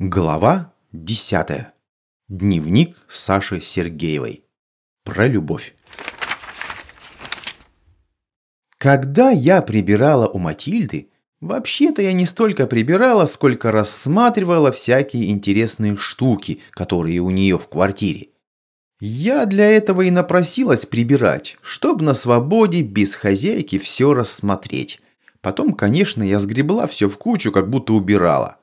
Глава 10. Дневник Саши Сергеевой. Про любовь. Когда я прибирала у Матильды, вообще-то я не столько прибирала, сколько рассматривала всякие интересные штуки, которые у нее в квартире. Я для этого и напросилась прибирать, чтобы на свободе без хозяйки все рассмотреть. Потом, конечно, я сгребла все в кучу, как будто убирала.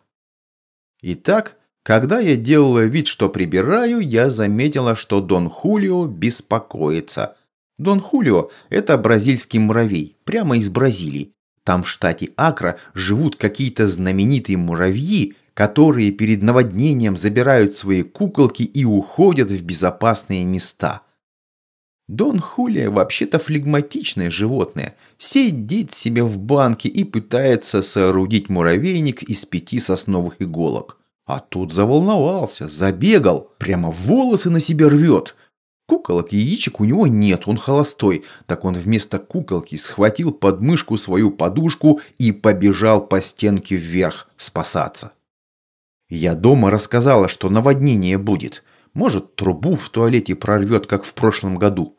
Итак, когда я делала вид, что прибираю, я заметила, что Дон Хулио беспокоится. Дон Хулио – это бразильский муравей, прямо из Бразилии. Там в штате Акра живут какие-то знаменитые муравьи, которые перед наводнением забирают свои куколки и уходят в безопасные места. Дон Хулия вообще-то флегматичное животное, сидит себе в банке и пытается соорудить муравейник из пяти сосновых иголок. А тут заволновался, забегал, прямо волосы на себе рвет. Куколок яичек у него нет, он холостой, так он вместо куколки схватил под мышку свою подушку и побежал по стенке вверх спасаться. Я дома рассказала, что наводнение будет. Может, трубу в туалете прорвет, как в прошлом году.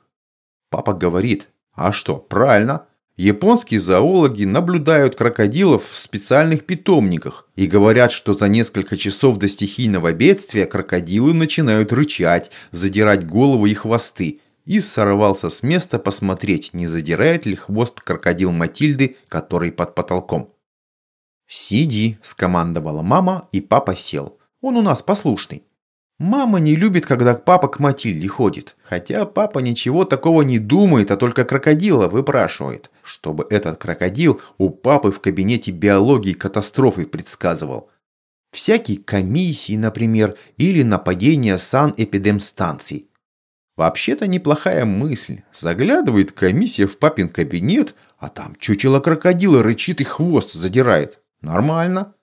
Папа говорит, а что, правильно. Японские зоологи наблюдают крокодилов в специальных питомниках и говорят, что за несколько часов до стихийного бедствия крокодилы начинают рычать, задирать головы и хвосты. И сорвался с места посмотреть, не задирает ли хвост крокодил Матильды, который под потолком. «Сиди», – скомандовала мама, и папа сел. Он у нас послушный. Мама не любит, когда папа к Матильде ходит. Хотя папа ничего такого не думает, а только крокодила выпрашивает. Чтобы этот крокодил у папы в кабинете биологии катастрофы предсказывал. Всякие комиссии, например, или нападения санэпидемстанций. Вообще-то неплохая мысль. Заглядывает комиссия в папин кабинет, а там чучело крокодила рычит и хвост задирает. Нормально.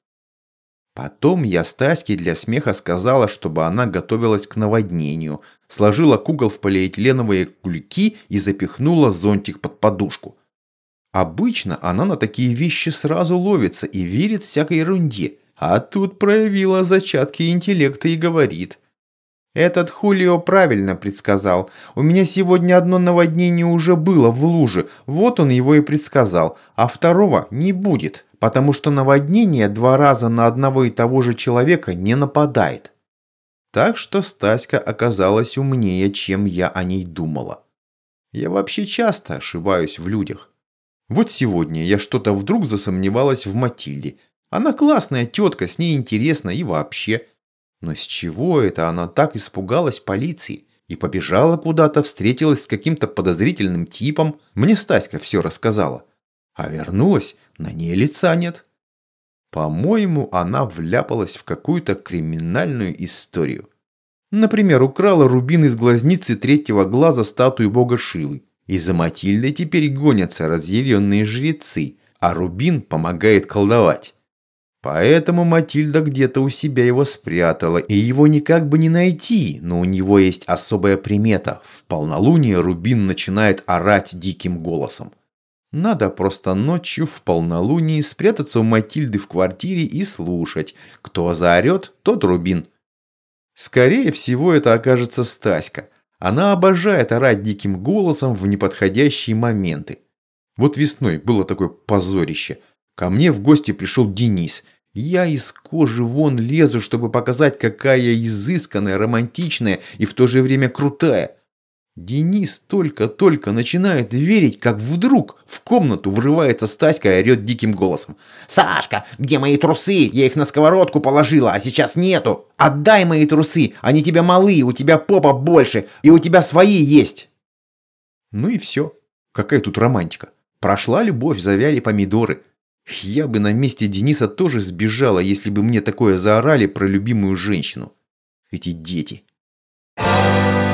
Потом я Стаське для смеха сказала, чтобы она готовилась к наводнению, сложила кукол в полиэтиленовые кульки и запихнула зонтик под подушку. Обычно она на такие вещи сразу ловится и верит всякой ерунде, а тут проявила зачатки интеллекта и говорит. «Этот Хулио правильно предсказал. У меня сегодня одно наводнение уже было в луже, вот он его и предсказал, а второго не будет потому что наводнение два раза на одного и того же человека не нападает. Так что Стаська оказалась умнее, чем я о ней думала. Я вообще часто ошибаюсь в людях. Вот сегодня я что-то вдруг засомневалась в Матильде. Она классная тетка, с ней интересно и вообще. Но с чего это она так испугалась полиции? И побежала куда-то, встретилась с каким-то подозрительным типом. Мне Стаська все рассказала. А вернулась, на ней лица нет. По-моему, она вляпалась в какую-то криминальную историю. Например, украла рубин из глазницы третьего глаза статуи бога Шивы. И за Матильдой теперь гонятся разъяренные жрецы, а рубин помогает колдовать. Поэтому Матильда где-то у себя его спрятала, и его никак бы не найти, но у него есть особая примета. В полнолуние Рубин начинает орать диким голосом. Надо просто ночью в полнолунии спрятаться у Матильды в квартире и слушать. Кто заорет, тот Рубин. Скорее всего, это окажется Стаська. Она обожает орать диким голосом в неподходящие моменты. Вот весной было такое позорище. Ко мне в гости пришел Денис. Я из кожи вон лезу, чтобы показать, какая изысканная, романтичная и в то же время крутая. Денис только-только начинает верить, как вдруг в комнату врывается Стаська и орет диким голосом. «Сашка, где мои трусы? Я их на сковородку положила, а сейчас нету! Отдай мои трусы, они тебя малые, у тебя попа больше, и у тебя свои есть!» Ну и все. Какая тут романтика. Прошла любовь, завяли помидоры. Я бы на месте Дениса тоже сбежала, если бы мне такое заорали про любимую женщину. Эти дети. Thank